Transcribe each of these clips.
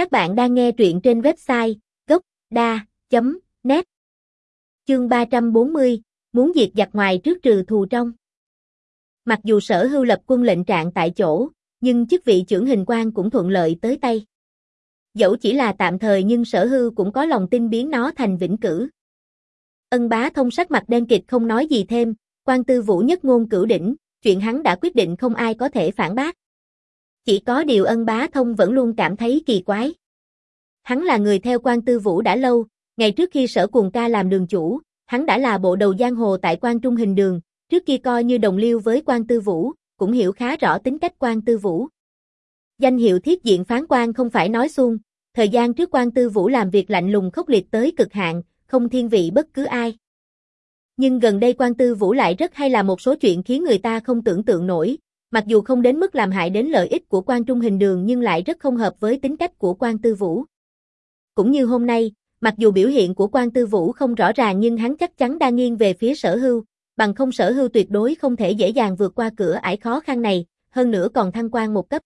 Các bạn đang nghe truyện trên website gốc.da.net Chương 340, muốn diệt giặc ngoài trước trừ thù trong. Mặc dù sở hưu lập quân lệnh trạng tại chỗ, nhưng chức vị trưởng hình quan cũng thuận lợi tới tay. Dẫu chỉ là tạm thời nhưng sở hưu cũng có lòng tin biến nó thành vĩnh cửu. Ân bá thông sắc mặt đen kịch không nói gì thêm, quan tư vũ nhất ngôn cửu đỉnh, chuyện hắn đã quyết định không ai có thể phản bác. Chỉ có điều ân bá thông vẫn luôn cảm thấy kỳ quái. Hắn là người theo quan tư vũ đã lâu, ngày trước khi sở cuồng ca làm đường chủ, hắn đã là bộ đầu giang hồ tại quan trung hình đường, trước kia coi như đồng liêu với quan tư vũ, cũng hiểu khá rõ tính cách quan tư vũ. Danh hiệu thiết diện phán quan không phải nói xuông, thời gian trước quan tư vũ làm việc lạnh lùng khốc liệt tới cực hạn, không thiên vị bất cứ ai. Nhưng gần đây quan tư vũ lại rất hay là một số chuyện khiến người ta không tưởng tượng nổi, mặc dù không đến mức làm hại đến lợi ích của quan trung hình đường nhưng lại rất không hợp với tính cách của quan tư vũ. Cũng như hôm nay, mặc dù biểu hiện của quan tư vũ không rõ ràng nhưng hắn chắc chắn đa nghiêng về phía sở hưu, bằng không sở hưu tuyệt đối không thể dễ dàng vượt qua cửa ải khó khăn này, hơn nữa còn thăng quan một cấp.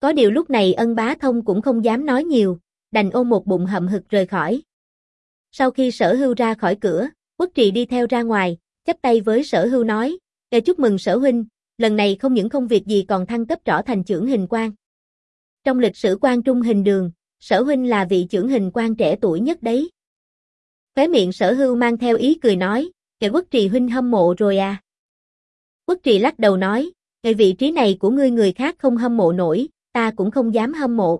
Có điều lúc này ân bá thông cũng không dám nói nhiều, đành ôm một bụng hậm hực rời khỏi. Sau khi sở hưu ra khỏi cửa, quốc trì đi theo ra ngoài, chắp tay với sở hưu nói, chúc mừng sở huynh, lần này không những không việc gì còn thăng cấp trở thành trưởng hình quan. Trong lịch sử quan trung hình đường, sở huynh là vị trưởng hình quan trẻ tuổi nhất đấy. Khóe miệng sở hưu mang theo ý cười nói, kẻ quốc trì huynh hâm mộ rồi à. Quốc trì lắc đầu nói, cái vị trí này của ngươi người khác không hâm mộ nổi, ta cũng không dám hâm mộ.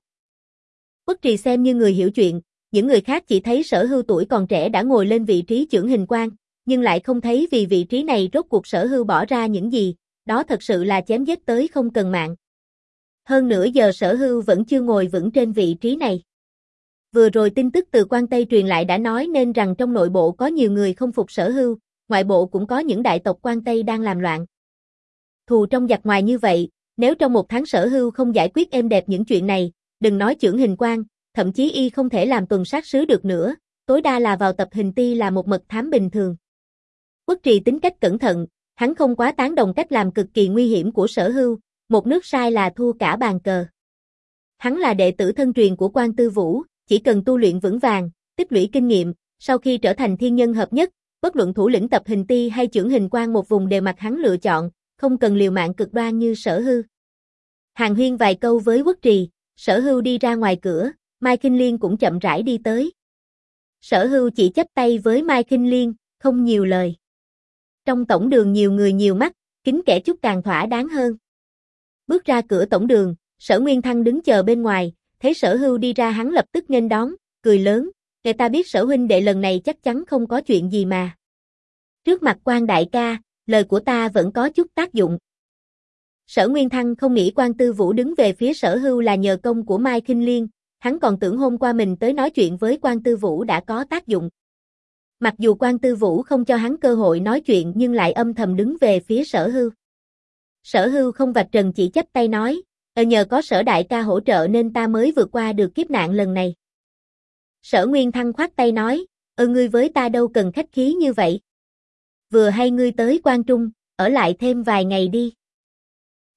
Quốc trì xem như người hiểu chuyện, những người khác chỉ thấy sở hưu tuổi còn trẻ đã ngồi lên vị trí trưởng hình quan, nhưng lại không thấy vì vị trí này rốt cuộc sở hưu bỏ ra những gì, đó thật sự là chém giết tới không cần mạng. Hơn nữa giờ sở hưu vẫn chưa ngồi vững trên vị trí này. Vừa rồi tin tức từ quan Tây truyền lại đã nói nên rằng trong nội bộ có nhiều người không phục sở hưu, ngoại bộ cũng có những đại tộc quan Tây đang làm loạn. Thù trong giặc ngoài như vậy, nếu trong một tháng sở hưu không giải quyết êm đẹp những chuyện này, đừng nói trưởng hình quan, thậm chí y không thể làm tuần sát sứ được nữa, tối đa là vào tập hình ti là một mật thám bình thường. Quốc trì tính cách cẩn thận, hắn không quá tán đồng cách làm cực kỳ nguy hiểm của sở hưu, một nước sai là thua cả bàn cờ. Hắn là đệ tử thân truyền của quan tư vũ, chỉ cần tu luyện vững vàng, tích lũy kinh nghiệm, sau khi trở thành thiên nhân hợp nhất, bất luận thủ lĩnh tập hình ti hay trưởng hình quan một vùng đều mặc hắn lựa chọn, không cần liều mạng cực đoan như sở hư. Hàng huyên vài câu với quốc trì, sở hưu đi ra ngoài cửa, Mai Kinh Liên cũng chậm rãi đi tới. Sở hưu chỉ chấp tay với Mai Kinh Liên, không nhiều lời. Trong tổng đường nhiều người nhiều mắt, kính kẻ chút càng thỏa đáng hơn. Bước ra cửa tổng đường, sở Nguyên Thăng đứng chờ bên ngoài, thấy sở hưu đi ra hắn lập tức nghênh đón, cười lớn, người ta biết sở huynh đệ lần này chắc chắn không có chuyện gì mà. Trước mặt quan đại ca, lời của ta vẫn có chút tác dụng. Sở Nguyên Thăng không nghĩ quan tư vũ đứng về phía sở hưu là nhờ công của Mai Kinh Liên, hắn còn tưởng hôm qua mình tới nói chuyện với quan tư vũ đã có tác dụng. Mặc dù quan tư vũ không cho hắn cơ hội nói chuyện nhưng lại âm thầm đứng về phía sở hưu. Sở hưu không vạch trần chỉ chấp tay nói, ờ nhờ có sở đại ca hỗ trợ nên ta mới vượt qua được kiếp nạn lần này. Sở Nguyên Thăng khoát tay nói, ơ ngươi với ta đâu cần khách khí như vậy. Vừa hay ngươi tới quan trung, ở lại thêm vài ngày đi.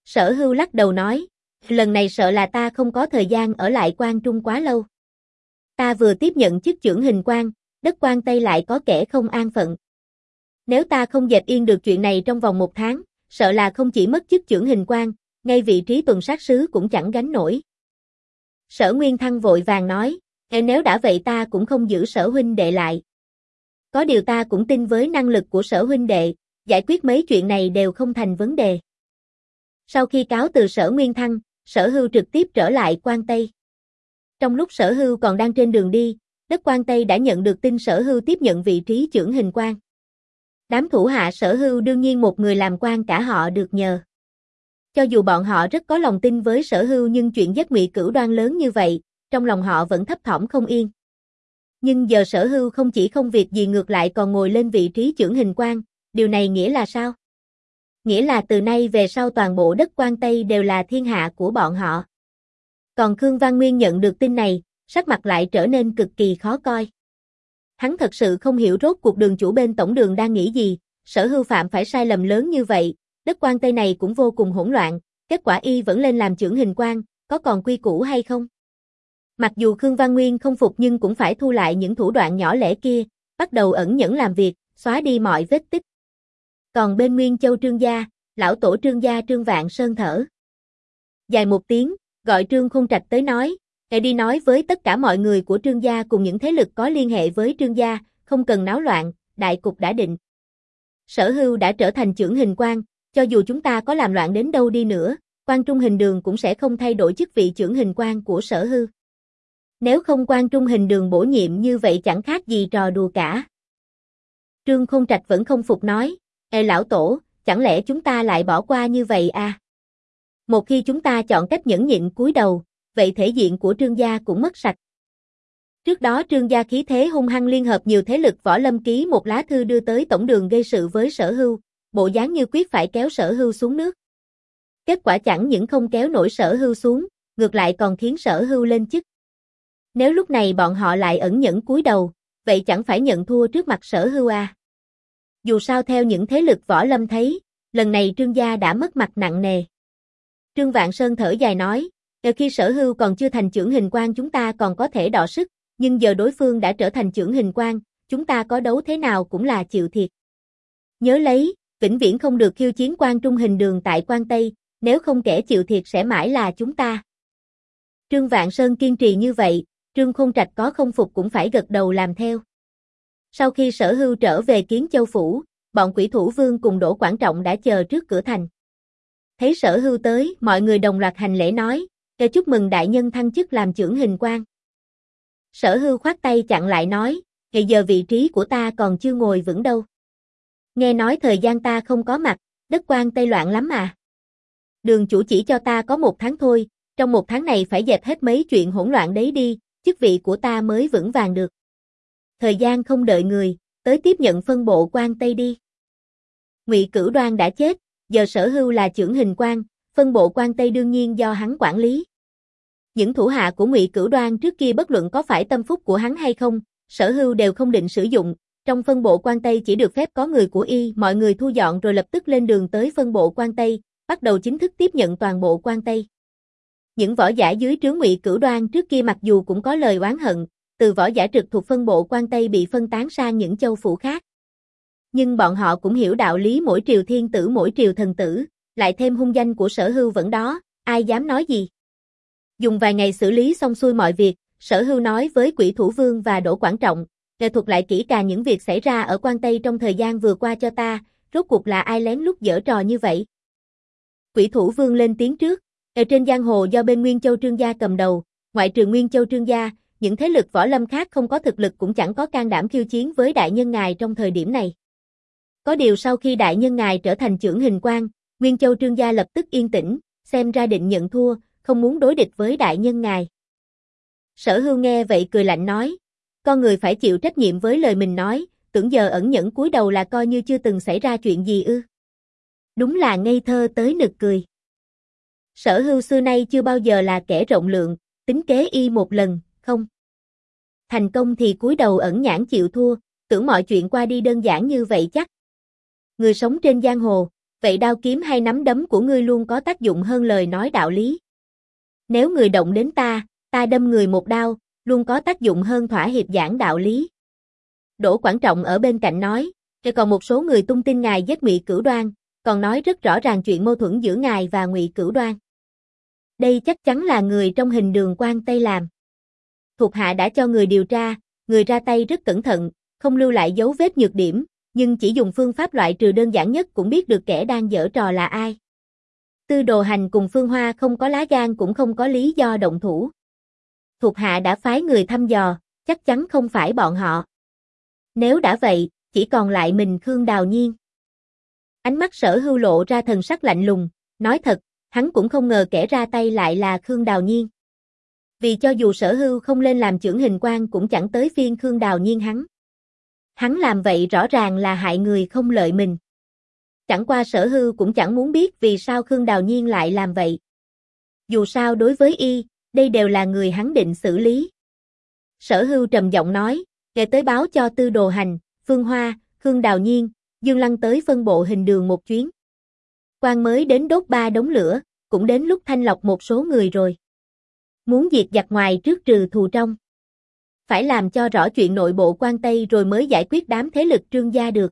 Sở hưu lắc đầu nói, lần này sợ là ta không có thời gian ở lại quan trung quá lâu. Ta vừa tiếp nhận chức trưởng hình quan, đất quan Tây lại có kẻ không an phận. Nếu ta không dẹp yên được chuyện này trong vòng một tháng, sợ là không chỉ mất chức trưởng hình quan, ngay vị trí tuần sát sứ cũng chẳng gánh nổi. Sở Nguyên Thăng vội vàng nói, nếu đã vậy ta cũng không giữ sở huynh đệ lại. Có điều ta cũng tin với năng lực của sở huynh đệ, giải quyết mấy chuyện này đều không thành vấn đề. Sau khi cáo từ sở Nguyên Thăng, sở hưu trực tiếp trở lại quan Tây. Trong lúc sở hưu còn đang trên đường đi, đất quan Tây đã nhận được tin sở hưu tiếp nhận vị trí trưởng hình quan. Đám thủ hạ sở hưu đương nhiên một người làm quan cả họ được nhờ. Cho dù bọn họ rất có lòng tin với sở hưu nhưng chuyện giấc ngụy cửu đoan lớn như vậy, trong lòng họ vẫn thấp thỏm không yên. Nhưng giờ sở hưu không chỉ không việc gì ngược lại còn ngồi lên vị trí trưởng hình quan, điều này nghĩa là sao? Nghĩa là từ nay về sau toàn bộ đất quan Tây đều là thiên hạ của bọn họ. Còn Khương Văn Nguyên nhận được tin này, sắc mặt lại trở nên cực kỳ khó coi. Hắn thật sự không hiểu rốt cuộc đường chủ bên tổng đường đang nghĩ gì, sở hưu phạm phải sai lầm lớn như vậy, đất quan Tây này cũng vô cùng hỗn loạn, kết quả y vẫn lên làm trưởng hình quan, có còn quy củ hay không? Mặc dù Khương Văn Nguyên không phục nhưng cũng phải thu lại những thủ đoạn nhỏ lẻ kia, bắt đầu ẩn nhẫn làm việc, xóa đi mọi vết tích. Còn bên Nguyên Châu Trương Gia, lão tổ Trương Gia Trương Vạn Sơn thở. Dài một tiếng, gọi Trương Khôn Trạch tới nói, Hệ đi nói với tất cả mọi người của Trương Gia cùng những thế lực có liên hệ với Trương Gia, không cần náo loạn, đại cục đã định. Sở hưu đã trở thành trưởng hình quan, cho dù chúng ta có làm loạn đến đâu đi nữa, quan trung hình đường cũng sẽ không thay đổi chức vị trưởng hình quan của sở hư. Nếu không quan trung hình đường bổ nhiệm như vậy chẳng khác gì trò đùa cả. Trương Khôn Trạch vẫn không phục nói, Ê lão tổ, chẳng lẽ chúng ta lại bỏ qua như vậy à? Một khi chúng ta chọn cách nhẫn nhịn cúi đầu, vậy thể diện của trương gia cũng mất sạch. Trước đó trương gia khí thế hung hăng liên hợp nhiều thế lực võ lâm ký một lá thư đưa tới tổng đường gây sự với sở hưu, bộ dáng như quyết phải kéo sở hưu xuống nước. Kết quả chẳng những không kéo nổi sở hưu xuống, ngược lại còn khiến sở hưu lên chức. Nếu lúc này bọn họ lại ẩn nhẫn cúi đầu, vậy chẳng phải nhận thua trước mặt sở hưu à. Dù sao theo những thế lực võ lâm thấy, lần này trương gia đã mất mặt nặng nề. Trương Vạn Sơn thở dài nói, khi sở hưu còn chưa thành trưởng hình quan chúng ta còn có thể đọ sức, nhưng giờ đối phương đã trở thành trưởng hình quan, chúng ta có đấu thế nào cũng là chịu thiệt. Nhớ lấy, vĩnh viễn không được khiêu chiến quan trung hình đường tại quan Tây, nếu không kẻ chịu thiệt sẽ mãi là chúng ta. Trương Vạn Sơn kiên trì như vậy, Trương Khôn Trạch có không phục cũng phải gật đầu làm theo. Sau khi sở hưu trở về kiến châu phủ, bọn quỷ thủ vương cùng đổ Quảng Trọng đã chờ trước cửa thành. Thấy sở hưu tới, mọi người đồng loạt hành lễ nói, cho chúc mừng đại nhân thăng chức làm trưởng hình quan. Sở hưu khoát tay chặn lại nói, hiện giờ vị trí của ta còn chưa ngồi vững đâu. Nghe nói thời gian ta không có mặt, đất quan Tây loạn lắm à. Đường chủ chỉ cho ta có một tháng thôi, trong một tháng này phải dẹp hết mấy chuyện hỗn loạn đấy đi, chức vị của ta mới vững vàng được. Thời gian không đợi người, tới tiếp nhận phân bộ quan Tây đi. Ngụy Cửu Đoan đã chết, giờ sở hưu là trưởng hình quan, phân bộ quan Tây đương nhiên do hắn quản lý. Những thủ hạ của Ngụy Cửu Đoan trước kia bất luận có phải tâm phúc của hắn hay không, sở hưu đều không định sử dụng, trong phân bộ quan Tây chỉ được phép có người của y, mọi người thu dọn rồi lập tức lên đường tới phân bộ quan Tây, bắt đầu chính thức tiếp nhận toàn bộ quan Tây. Những võ giả dưới trướng Ngụy Cửu Đoan trước kia mặc dù cũng có lời oán hận, từ võ giả trực thuộc phân bộ quan Tây bị phân tán sang những châu phủ khác. Nhưng bọn họ cũng hiểu đạo lý mỗi triều thiên tử mỗi triều thần tử, lại thêm hung danh của sở hưu vẫn đó, ai dám nói gì. Dùng vài ngày xử lý xong xuôi mọi việc, sở hưu nói với quỷ thủ vương và đỗ quảng trọng, để thuật lại kỹ càng những việc xảy ra ở quan Tây trong thời gian vừa qua cho ta, rốt cuộc là ai lén lút dở trò như vậy. Quỷ thủ vương lên tiếng trước, ở trên giang hồ do bên Nguyên Châu Trương Gia cầm đầu, ngoại trừ Nguyên Châu Trương Gia, những thế lực võ lâm khác không có thực lực cũng chẳng có can đảm khiêu chiến với đại nhân ngài trong thời điểm này. Có điều sau khi đại nhân ngài trở thành trưởng hình quan, Nguyên Châu Trương Gia lập tức yên tĩnh, xem ra định nhận thua, không muốn đối địch với đại nhân ngài. Sở hưu nghe vậy cười lạnh nói, con người phải chịu trách nhiệm với lời mình nói, tưởng giờ ẩn nhẫn cúi đầu là coi như chưa từng xảy ra chuyện gì ư. Đúng là ngây thơ tới nực cười. Sở hưu xưa nay chưa bao giờ là kẻ rộng lượng, tính kế y một lần, không. Thành công thì cúi đầu ẩn nhãn chịu thua, tưởng mọi chuyện qua đi đơn giản như vậy chắc. Người sống trên giang hồ, vậy đao kiếm hay nắm đấm của ngươi luôn có tác dụng hơn lời nói đạo lý. Nếu người động đến ta, ta đâm người một đao, luôn có tác dụng hơn thỏa hiệp giảng đạo lý. Đỗ Quảng Trọng ở bên cạnh nói, rồi còn một số người tung tin ngài giết Ngụy Cửu Đoan, còn nói rất rõ ràng chuyện mâu thuẫn giữa ngài và Ngụy Cửu Đoan. Đây chắc chắn là người trong hình đường quan Tây làm thuộc hạ đã cho người điều tra, người ra tay rất cẩn thận, không lưu lại dấu vết nhược điểm, nhưng chỉ dùng phương pháp loại trừ đơn giản nhất cũng biết được kẻ đang dở trò là ai. Tư đồ hành cùng Phương Hoa không có lá gan cũng không có lý do động thủ. Thuộc hạ đã phái người thăm dò, chắc chắn không phải bọn họ. Nếu đã vậy, chỉ còn lại mình Khương Đào Nhiên. Ánh mắt sở hưu lộ ra thần sắc lạnh lùng, nói thật, hắn cũng không ngờ kẻ ra tay lại là Khương Đào Nhiên vì cho dù sở hưu không lên làm trưởng hình quan cũng chẳng tới phiên Khương Đào Nhiên hắn. Hắn làm vậy rõ ràng là hại người không lợi mình. Chẳng qua sở hư cũng chẳng muốn biết vì sao Khương Đào Nhiên lại làm vậy. Dù sao đối với y, đây đều là người hắn định xử lý. Sở hưu trầm giọng nói, kể tới báo cho tư đồ hành, Phương Hoa, Khương Đào Nhiên, Dương Lăng tới phân bộ hình đường một chuyến. Quan mới đến đốt ba đống lửa, cũng đến lúc thanh lọc một số người rồi. Muốn diệt giặc ngoài trước trừ thù trong. Phải làm cho rõ chuyện nội bộ quan Tây rồi mới giải quyết đám thế lực trương gia được.